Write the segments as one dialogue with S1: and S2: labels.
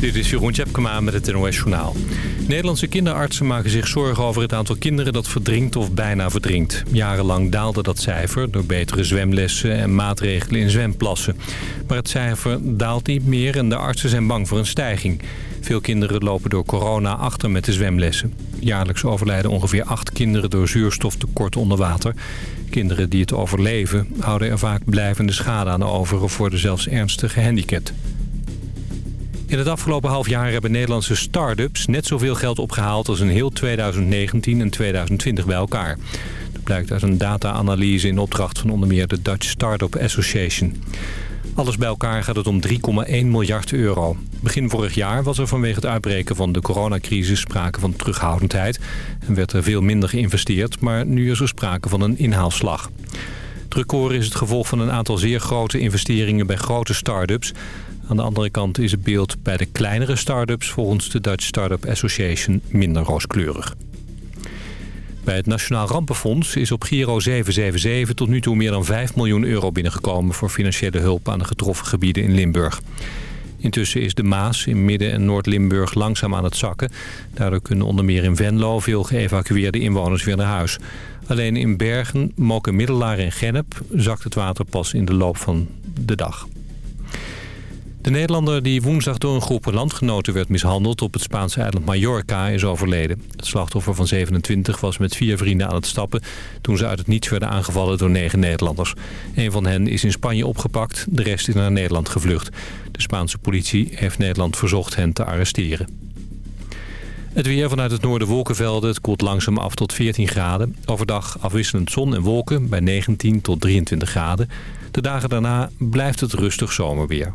S1: Dit is Jeroen Tjepkema met het NOS Journaal. Nederlandse kinderartsen maken zich zorgen over het aantal kinderen dat verdrinkt of bijna verdrinkt. Jarenlang daalde dat cijfer door betere zwemlessen en maatregelen in zwemplassen. Maar het cijfer daalt niet meer en de artsen zijn bang voor een stijging. Veel kinderen lopen door corona achter met de zwemlessen. Jaarlijks overlijden ongeveer acht kinderen door zuurstoftekort onder water. Kinderen die het overleven houden er vaak blijvende schade aan over of worden zelfs ernstig gehandicapt. In het afgelopen half jaar hebben Nederlandse start-ups net zoveel geld opgehaald als in heel 2019 en 2020 bij elkaar. Dat blijkt uit een data-analyse in opdracht van onder meer de Dutch Startup Association. Alles bij elkaar gaat het om 3,1 miljard euro. Begin vorig jaar was er vanwege het uitbreken van de coronacrisis sprake van terughoudendheid. En werd er veel minder geïnvesteerd, maar nu is er sprake van een inhaalslag. Het is het gevolg van een aantal zeer grote investeringen bij grote start-ups. Aan de andere kant is het beeld bij de kleinere start-ups volgens de Dutch Startup Association minder rooskleurig. Bij het Nationaal Rampenfonds is op Giro 777 tot nu toe meer dan 5 miljoen euro binnengekomen... voor financiële hulp aan de getroffen gebieden in Limburg. Intussen is de Maas in Midden- en Noord-Limburg langzaam aan het zakken. Daardoor kunnen onder meer in Venlo veel geëvacueerde inwoners weer naar huis. Alleen in Bergen, Moken, Middelaar en Gennep zakt het water pas in de loop van de dag. De Nederlander die woensdag door een groep landgenoten werd mishandeld op het Spaanse eiland Mallorca is overleden. Het slachtoffer van 27 was met vier vrienden aan het stappen toen ze uit het niets werden aangevallen door negen Nederlanders. Een van hen is in Spanje opgepakt, de rest is naar Nederland gevlucht. De Spaanse politie heeft Nederland verzocht hen te arresteren. Het weer vanuit het noorden wolkenvelden. Het koelt langzaam af tot 14 graden. Overdag afwisselend zon en wolken bij 19 tot 23 graden. De dagen daarna blijft het rustig zomerweer.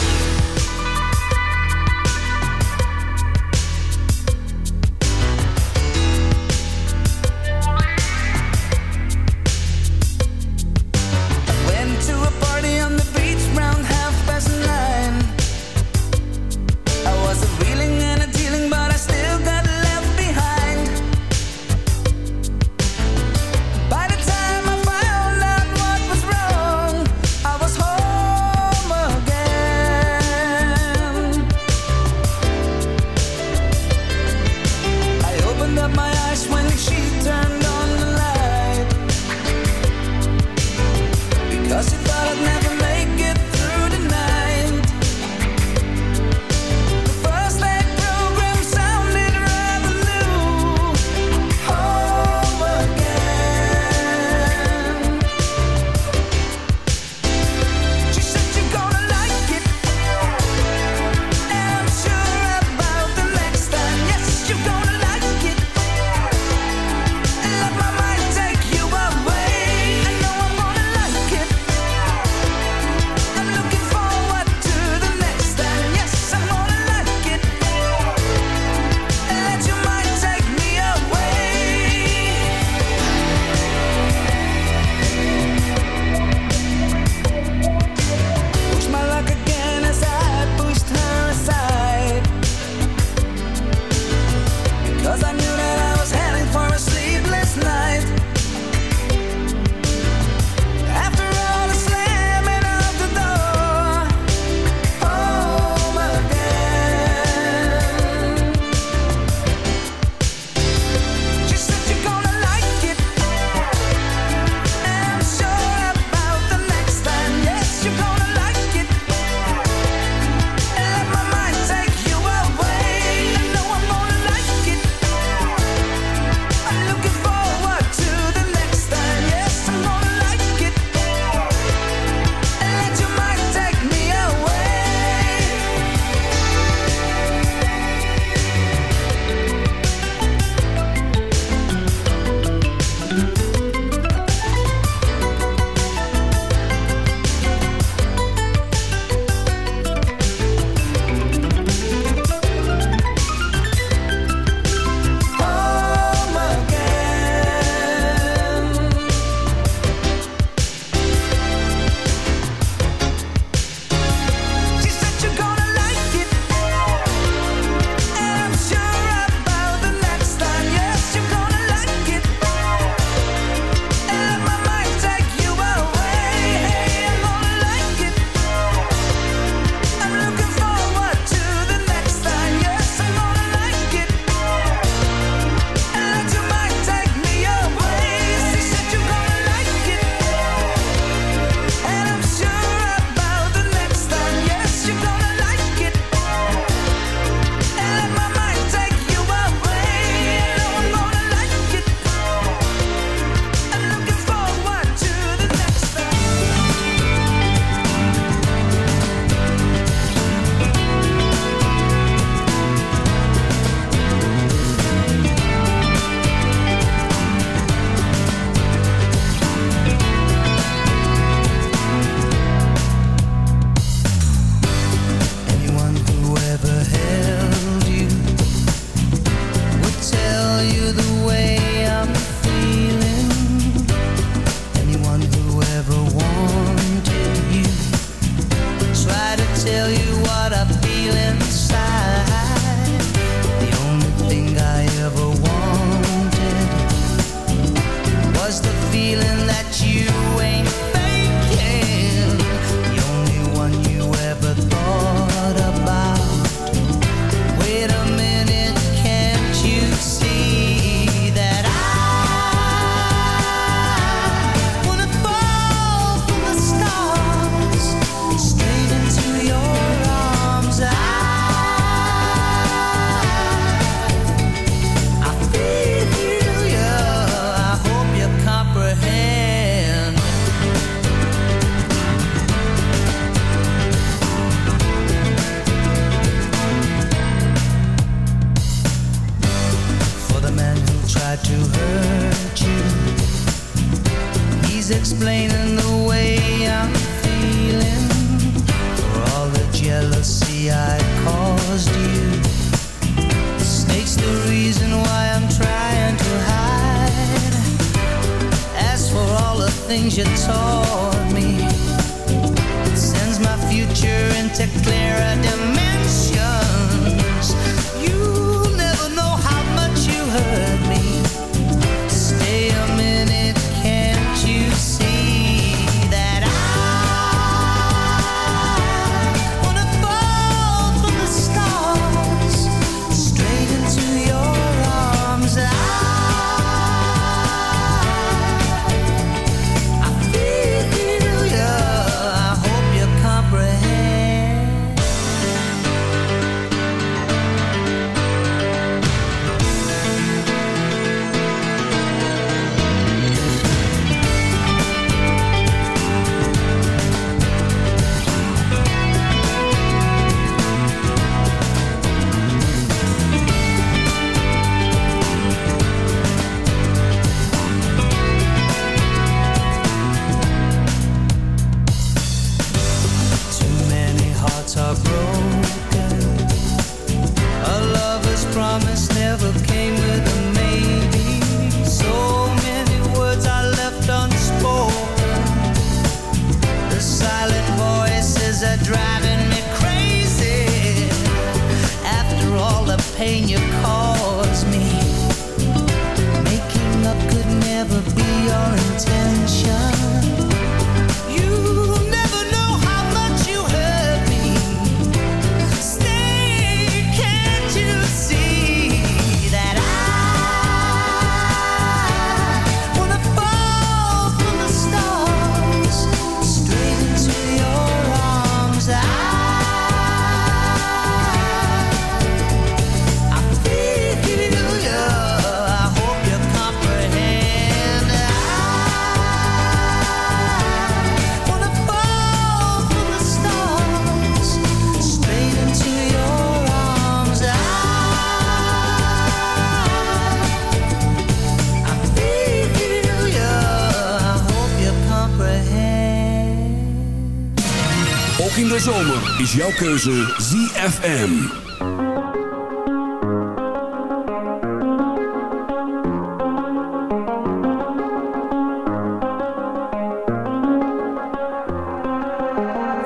S2: is jouw keuze ZFM.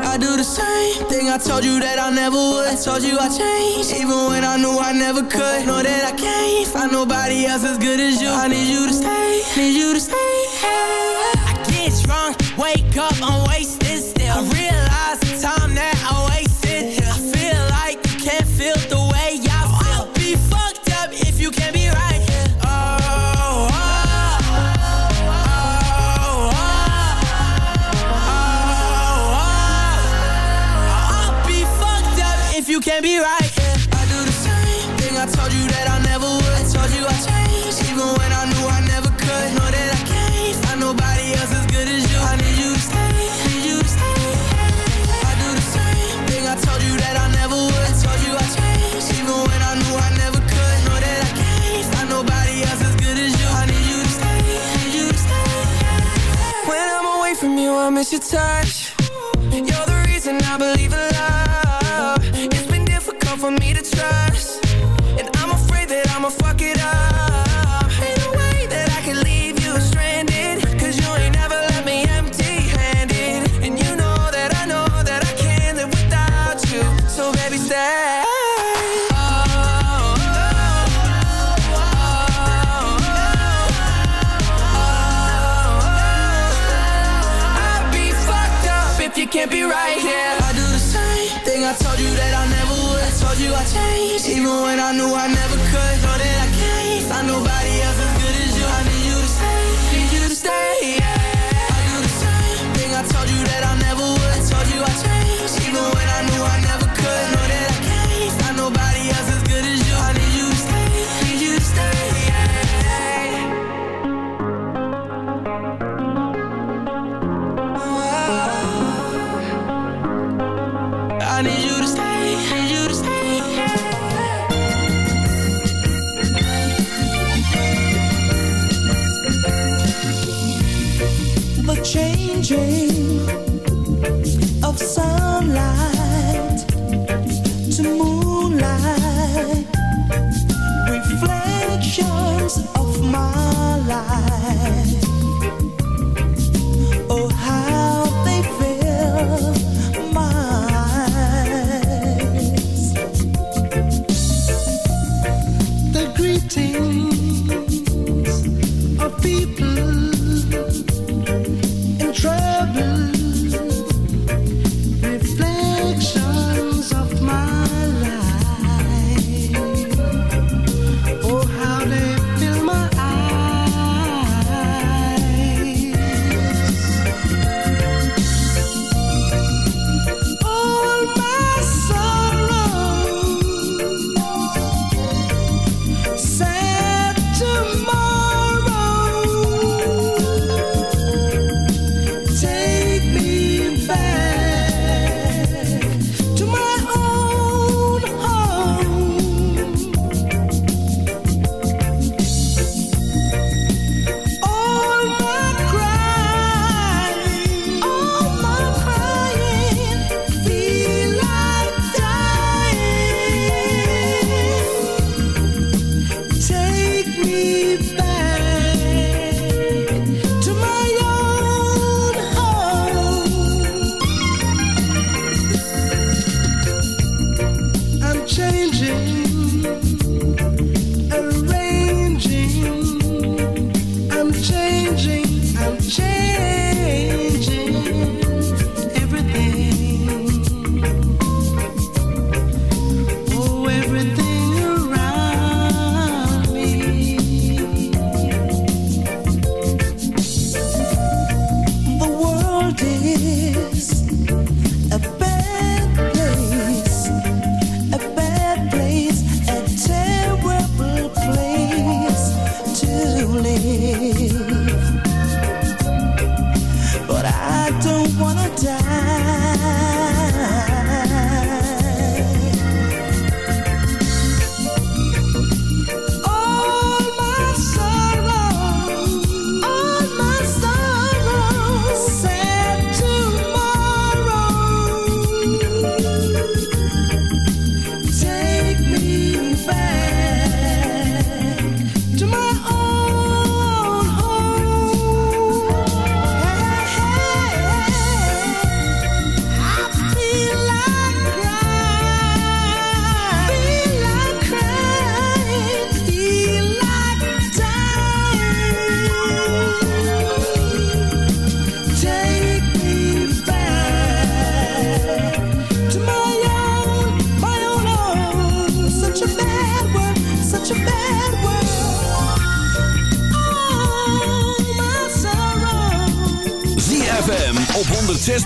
S3: I do the same thing I told you that I never would. I told you I changed Even when I knew I never could. Know that I can't find nobody else as good as you. I need you to stay Need you to stay. turn you I changed. Even when I knew I never could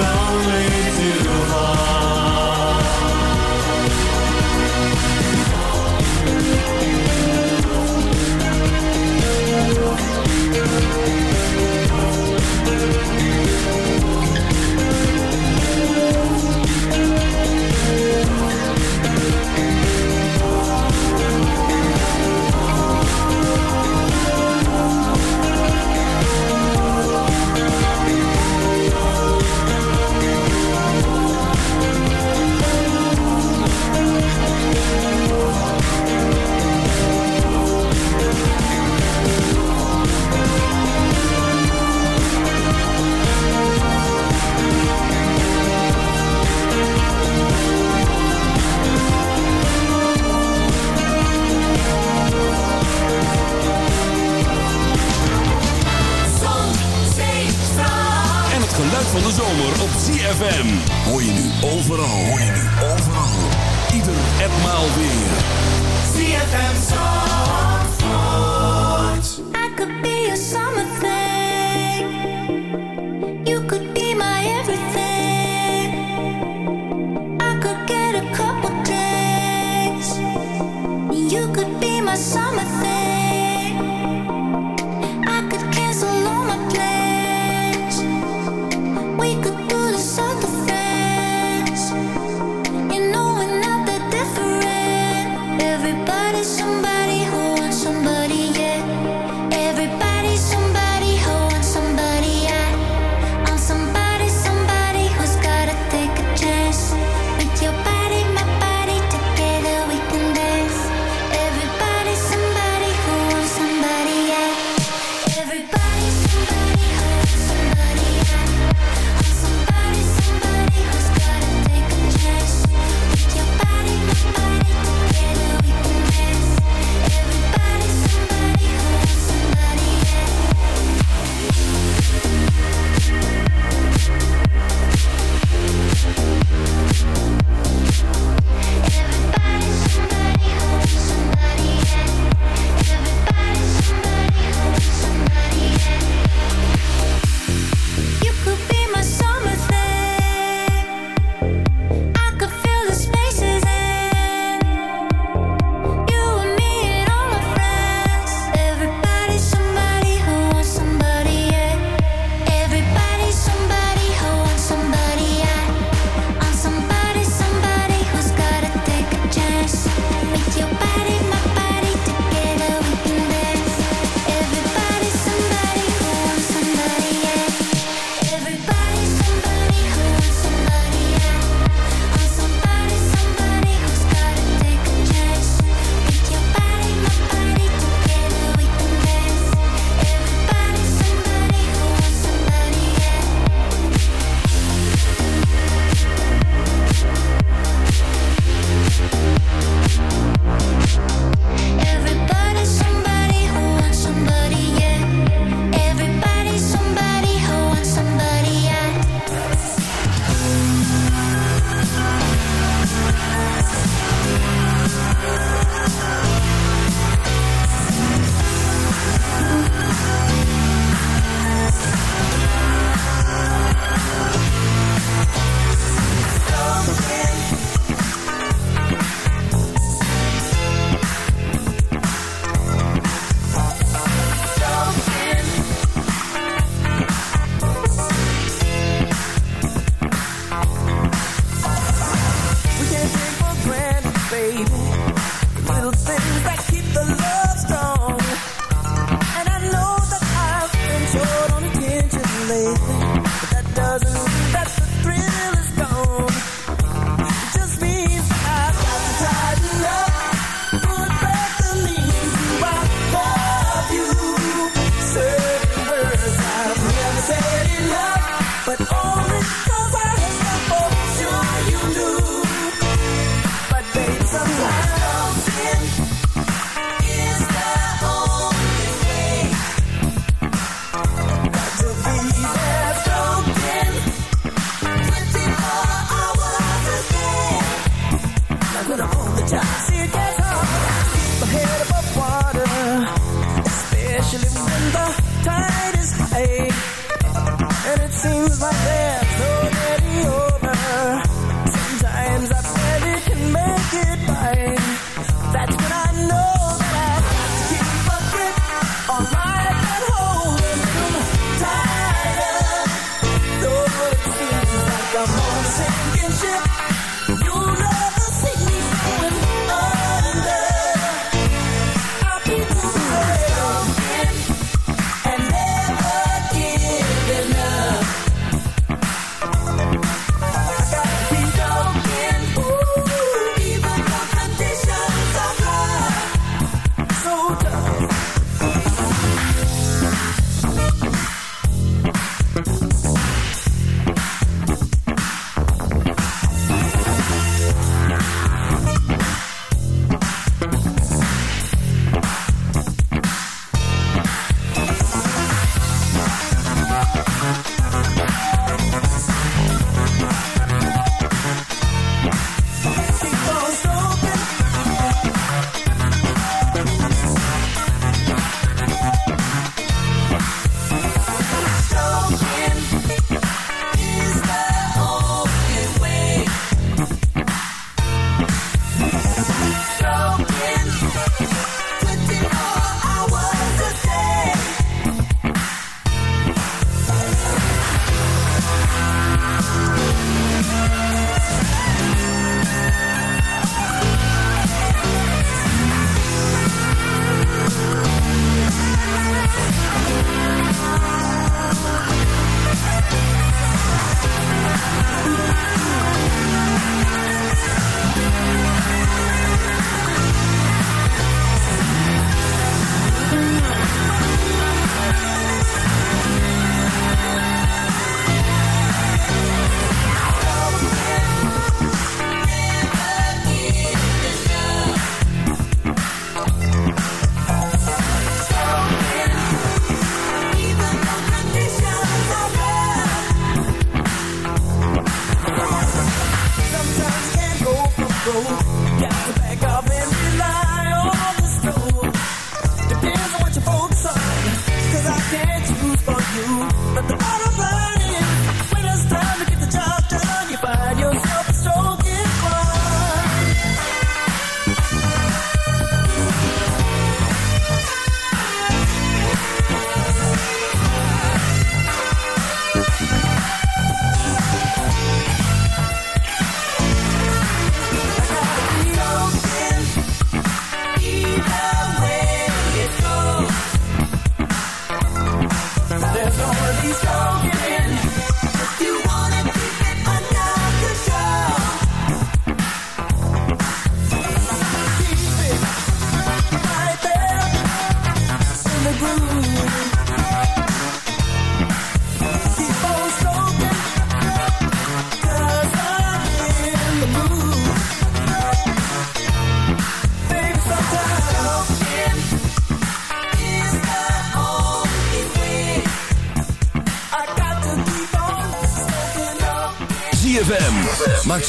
S4: lonely to baby.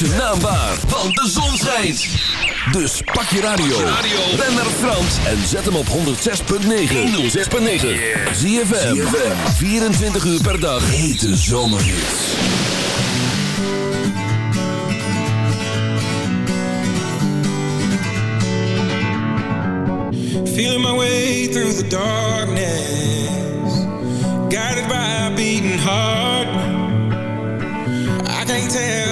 S2: zijn naam want de zon schijnt. Dus pak je radio, ben naar Frans en zet hem op 106.9. 106.9. Zie je 24 uur per dag. Hete zomerhits.
S5: Feeling my way through the darkness. Guided by a beating heart. I can't tell.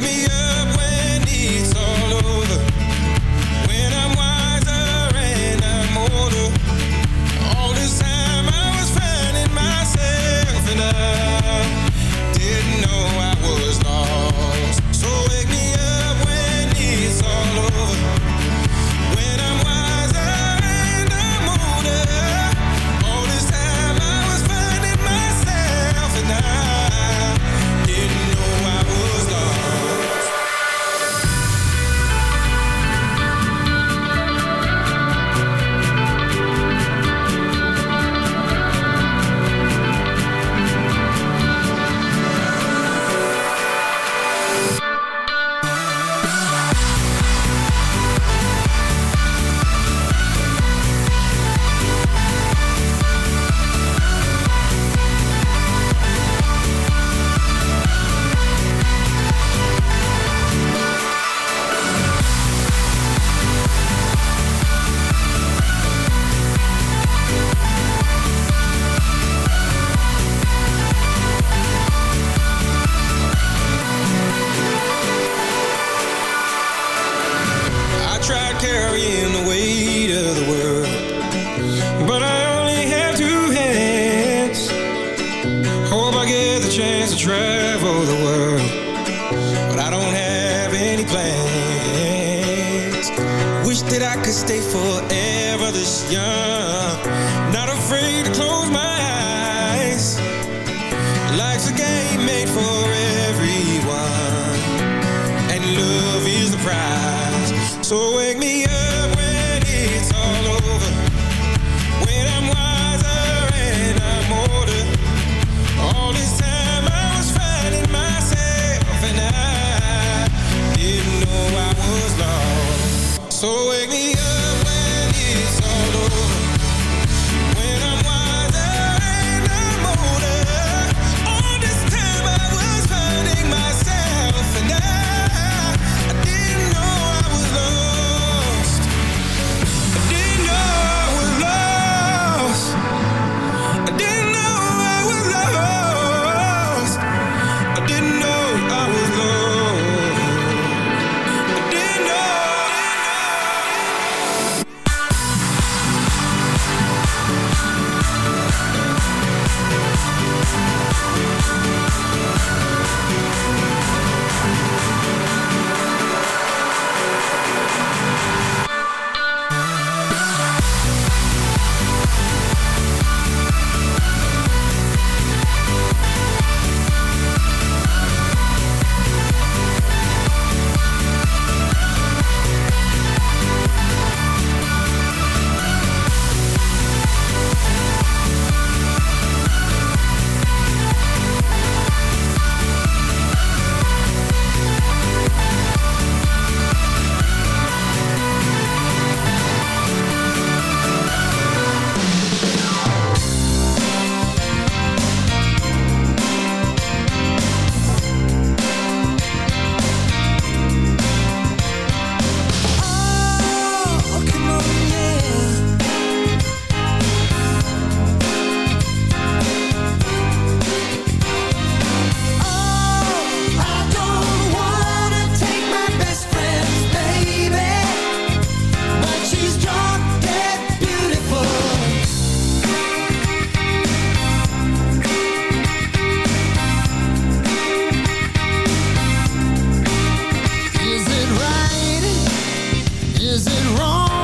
S5: is
S6: it wrong?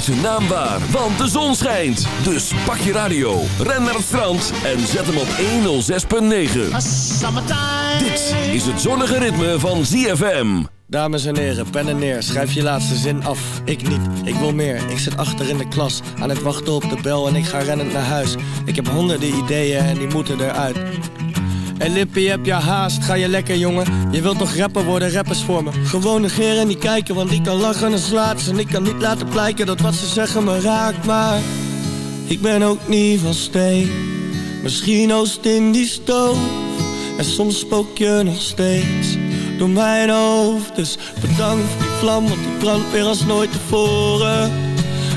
S2: ZFM maakt zijn naam waar, want de zon schijnt. Dus pak je radio, ren naar het strand en zet hem op 106.9. Dit is het zonnige ritme van ZFM.
S7: Dames en heren, pen en neer, schrijf je laatste zin af. Ik niet, ik wil meer. Ik zit achter in de klas, aan het wachten op de bel en ik ga rennend naar huis. Ik heb honderden ideeën en die moeten eruit. En Lippie, heb je haast? Ga je lekker, jongen? Je wilt toch rapper worden, rappers voor me. Gewoon negeren en niet kijken, want ik kan lachen en slaat En ik kan niet laten blijken dat wat ze zeggen me raakt, maar... Ik ben ook niet van steen. Misschien oost in die stoof. En soms spook je nog steeds door mijn hoofd. Dus bedankt voor die vlam, want die brandt weer als nooit tevoren.